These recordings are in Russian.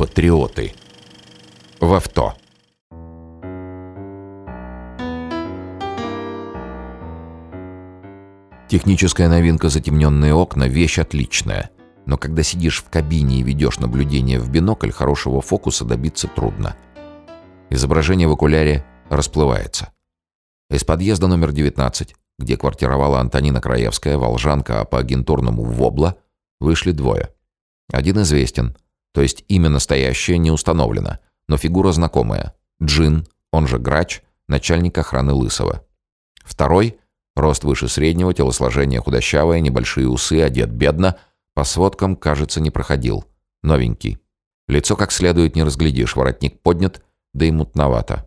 Патриоты. В авто. Техническая новинка «Затемненные окна» — вещь отличная. Но когда сидишь в кабине и ведешь наблюдение в бинокль, хорошего фокуса добиться трудно. Изображение в окуляре расплывается. Из подъезда номер 19, где квартировала Антонина Краевская, волжанка, а по агентурному Вобла, вышли двое. Один известен, то есть имя настоящее не установлено, но фигура знакомая. Джин, он же Грач, начальник охраны Лысого. Второй — рост выше среднего, телосложение худощавое, небольшие усы, одет бедно, по сводкам, кажется, не проходил. Новенький. Лицо как следует не разглядишь, воротник поднят, да и мутновато.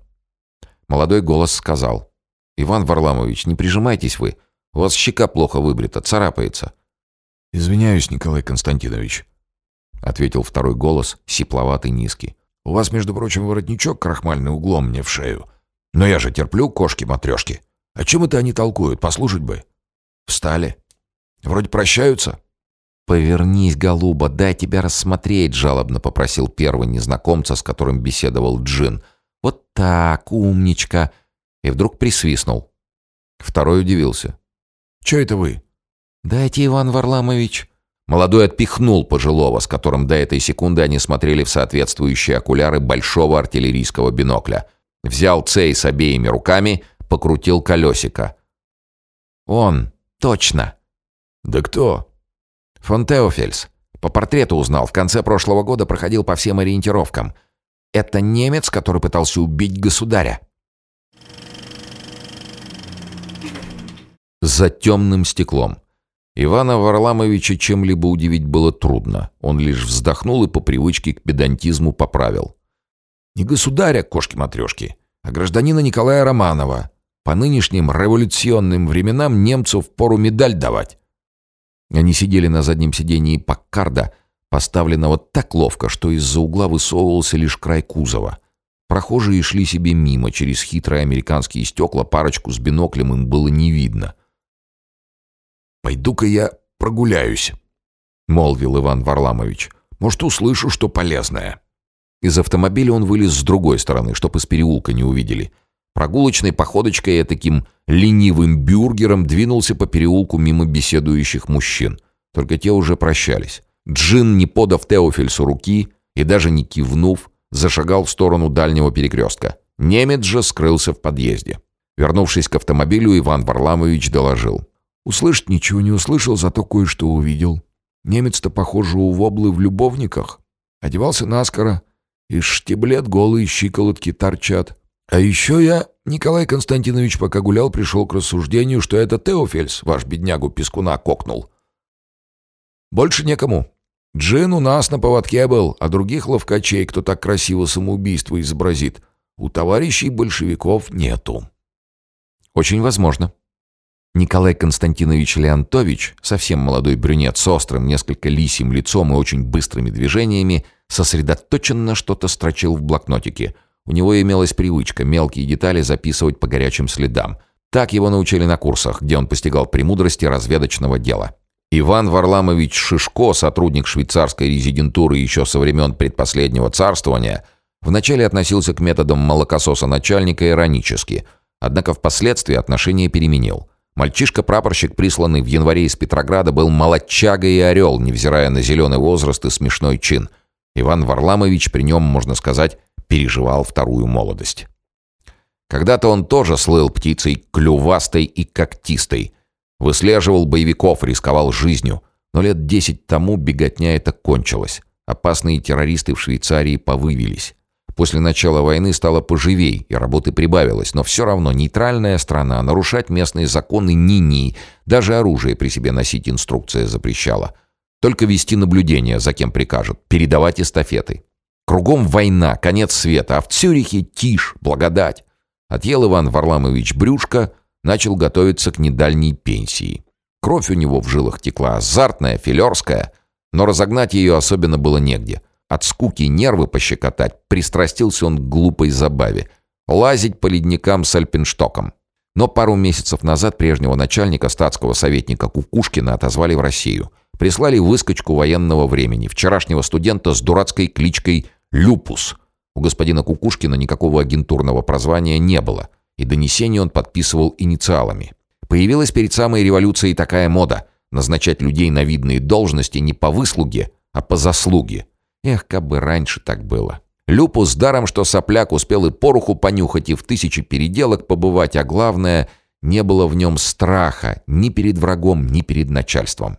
Молодой голос сказал. «Иван Варламович, не прижимайтесь вы. У вас щека плохо выбрита, царапается». «Извиняюсь, Николай Константинович», — ответил второй голос, сипловатый, низкий. «У вас, между прочим, воротничок крахмальный углом мне в шею. Но я же терплю кошки-матрешки. О чем это они толкуют? Послушать бы». «Встали. Вроде прощаются». «Повернись, голуба, дай тебя рассмотреть», — жалобно попросил первый незнакомца, с которым беседовал Джин. «Вот так, умничка!» И вдруг присвистнул. Второй удивился. «Че это вы?» «Дайте, Иван Варламович». Молодой отпихнул пожилого, с которым до этой секунды они смотрели в соответствующие окуляры большого артиллерийского бинокля. Взял цей с обеими руками, покрутил колесико. «Он, точно!» «Да кто?» «Фон Теофельс. По портрету узнал. В конце прошлого года проходил по всем ориентировкам. Это немец, который пытался убить государя». За темным стеклом. Ивана Варламовича чем-либо удивить было трудно. Он лишь вздохнул и по привычке к педантизму поправил. «Не государя, кошки-матрешки, а гражданина Николая Романова. По нынешним революционным временам немцу впору медаль давать». Они сидели на заднем сидении Паккарда, поставленного так ловко, что из-за угла высовывался лишь край кузова. Прохожие шли себе мимо, через хитрые американские стекла парочку с биноклем им было не видно — «Пойду-ка я прогуляюсь», — молвил Иван Варламович. «Может, услышу, что полезное». Из автомобиля он вылез с другой стороны, чтоб из переулка не увидели. Прогулочной походочкой и таким ленивым бюргером двинулся по переулку мимо беседующих мужчин. Только те уже прощались. Джин, не подав Теофельсу руки и даже не кивнув, зашагал в сторону дальнего перекрестка. Немец же скрылся в подъезде. Вернувшись к автомобилю, Иван Варламович доложил. Услышать ничего не услышал, зато кое-что увидел. Немец-то, похоже, у воблы в любовниках. Одевался наскоро. Из штиблет голые щиколотки торчат. А еще я, Николай Константинович, пока гулял, пришел к рассуждению, что это Теофельс, ваш беднягу Пескуна, кокнул. Больше некому. Джин у нас на поводке был, а других ловкачей, кто так красиво самоубийство изобразит, у товарищей большевиков нету. Очень возможно, Николай Константинович Леонтович, совсем молодой брюнет с острым, несколько лисим лицом и очень быстрыми движениями, сосредоточенно что-то строчил в блокнотике. У него имелась привычка мелкие детали записывать по горячим следам. Так его научили на курсах, где он постигал премудрости разведочного дела. Иван Варламович Шишко, сотрудник швейцарской резидентуры еще со времен предпоследнего царствования, вначале относился к методам молокососа начальника иронически, однако впоследствии отношение переменил – Мальчишка-прапорщик, присланный в январе из Петрограда, был молодчага и орел, невзирая на зеленый возраст и смешной чин. Иван Варламович при нем, можно сказать, переживал вторую молодость. Когда-то он тоже слыл птицей клювастой и когтистой. Выслеживал боевиков, рисковал жизнью. Но лет десять тому беготня эта кончилась. Опасные террористы в Швейцарии повывелись. После начала войны стало поживей, и работы прибавилось, но все равно нейтральная страна, нарушать местные законы ни-ни, даже оружие при себе носить инструкция запрещала. Только вести наблюдение, за кем прикажут, передавать эстафеты. Кругом война, конец света, а в Цюрихе тишь, благодать. Отъел Иван Варламович брюшко, начал готовиться к недальней пенсии. Кровь у него в жилах текла азартная, филерская, но разогнать ее особенно было негде – от скуки нервы пощекотать, пристрастился он к глупой забаве — лазить по ледникам с альпинштоком. Но пару месяцев назад прежнего начальника статского советника Кукушкина отозвали в Россию. Прислали выскочку военного времени, вчерашнего студента с дурацкой кличкой Люпус. У господина Кукушкина никакого агентурного прозвания не было, и донесение он подписывал инициалами. Появилась перед самой революцией такая мода – назначать людей на видные должности не по выслуге, а по заслуге. Эх, как бы раньше так было. Люпус даром, что сопляк успел и поруху понюхать, и в тысячи переделок побывать, а главное, не было в нем страха ни перед врагом, ни перед начальством.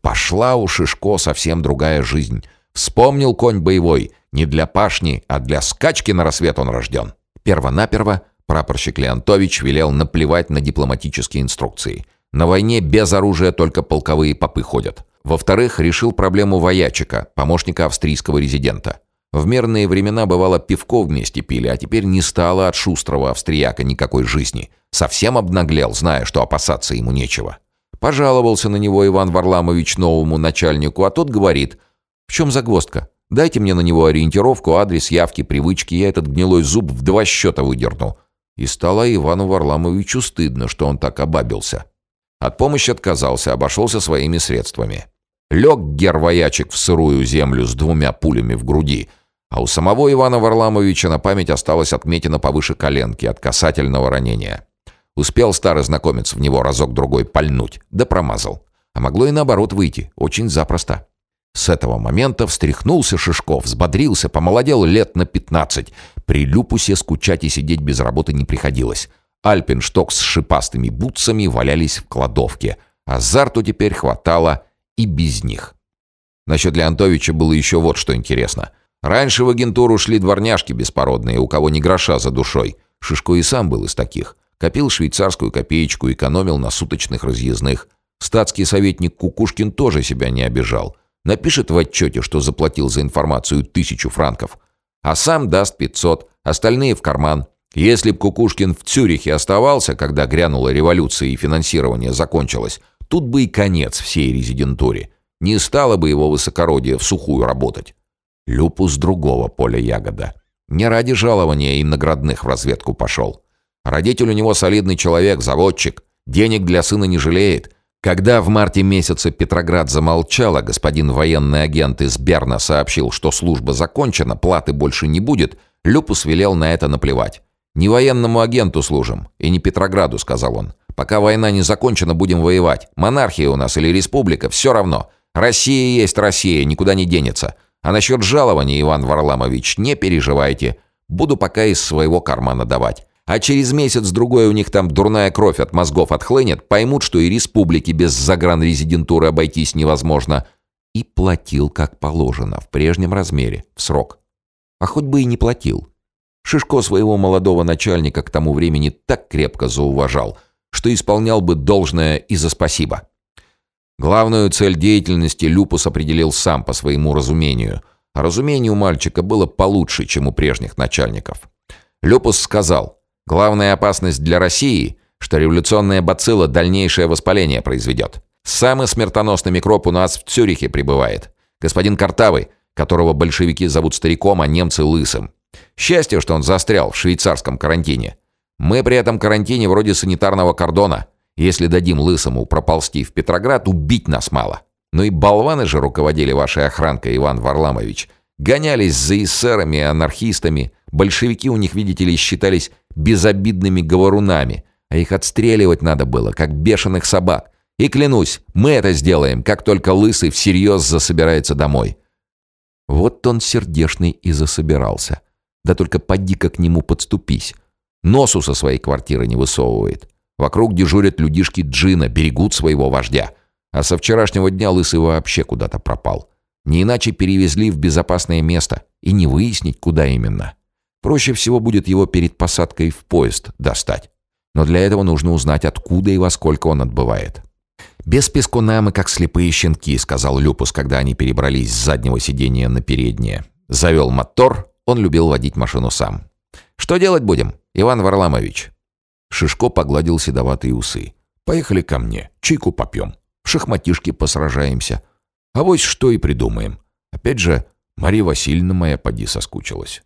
Пошла у Шишко совсем другая жизнь. Вспомнил конь боевой, не для пашни, а для скачки на рассвет он рожден. Первонаперво прапорщик Леонтович велел наплевать на дипломатические инструкции. На войне без оружия только полковые попы ходят. Во-вторых, решил проблему воячика, помощника австрийского резидента. В мирные времена бывало пивко вместе пили, а теперь не стало от шустрого австрияка никакой жизни. Совсем обнаглел, зная, что опасаться ему нечего. Пожаловался на него Иван Варламович новому начальнику, а тот говорит, «В чем загвоздка? Дайте мне на него ориентировку, адрес, явки, привычки, я этот гнилой зуб в два счета выдерну». И стало Ивану Варламовичу стыдно, что он так обабился. От помощи отказался, обошелся своими средствами. Лег гервоячек в сырую землю с двумя пулями в груди, а у самого Ивана Варламовича на память осталась отметина повыше коленки от касательного ранения. Успел старый знакомец в него разок-другой пальнуть, да промазал. А могло и наоборот выйти, очень запросто. С этого момента встряхнулся Шишков, взбодрился, помолодел лет на пятнадцать. При люпусе скучать и сидеть без работы не приходилось. Альпеншток с шипастыми бутсами валялись в кладовке. Азарту теперь хватало и без них. Насчет Леонтовича было еще вот что интересно. Раньше в агентуру шли дворняжки беспородные, у кого ни гроша за душой. Шишко и сам был из таких. Копил швейцарскую копеечку, экономил на суточных разъездных. Статский советник Кукушкин тоже себя не обижал. Напишет в отчете, что заплатил за информацию тысячу франков. А сам даст 500, остальные в карман. Если б Кукушкин в Цюрихе оставался, когда грянула революция и финансирование закончилось, тут бы и конец всей резидентуре. Не стало бы его высокородие в сухую работать. Люпус другого поля ягода. Не ради жалования и наградных в разведку пошел. Родитель у него солидный человек, заводчик. Денег для сына не жалеет. Когда в марте месяце Петроград замолчал, а господин военный агент из Берна сообщил, что служба закончена, платы больше не будет, Люпус велел на это наплевать. «Не военному агенту служим, и не Петрограду», — сказал он. «Пока война не закончена, будем воевать. Монархия у нас или республика, все равно. Россия есть Россия, никуда не денется. А насчет жалования, Иван Варламович, не переживайте. Буду пока из своего кармана давать. А через месяц-другой у них там дурная кровь от мозгов отхлынет, поймут, что и республики без загранрезидентуры обойтись невозможно. И платил, как положено, в прежнем размере, в срок. А хоть бы и не платил. Шишко своего молодого начальника к тому времени так крепко зауважал, что исполнял бы должное и за спасибо. Главную цель деятельности Люпус определил сам по своему разумению. А разумение у мальчика было получше, чем у прежних начальников. Люпус сказал, главная опасность для России, что революционная бацилла дальнейшее воспаление произведет. Самый смертоносный микроб у нас в Цюрихе пребывает. Господин Картавый, которого большевики зовут стариком, а немцы лысым. Счастье, что он застрял в швейцарском карантине. Мы при этом карантине вроде санитарного кордона – если дадим лысому проползти в Петроград, убить нас мало. Ну и болваны же руководили вашей охранкой, Иван Варламович. Гонялись за эсерами и анархистами. Большевики у них, видите ли, считались безобидными говорунами. А их отстреливать надо было, как бешеных собак. И клянусь, мы это сделаем, как только Лысый всерьез засобирается домой. Вот он сердешный и засобирался. Да только поди-ка к нему подступись. Носу со своей квартиры не высовывает. Вокруг дежурят людишки Джина, берегут своего вождя. А со вчерашнего дня Лысый вообще куда-то пропал. Не иначе перевезли в безопасное место. И не выяснить, куда именно. Проще всего будет его перед посадкой в поезд достать. Но для этого нужно узнать, откуда и во сколько он отбывает. «Без пескуна мы как слепые щенки», — сказал Люпус, когда они перебрались с заднего сиденья на переднее. Завел мотор, он любил водить машину сам. «Что делать будем, Иван Варламович?» Шишко погладил седоватые усы. «Поехали ко мне, чайку попьем, в шахматишки посражаемся. А вот что и придумаем. Опять же, Мария Васильевна моя поди соскучилась».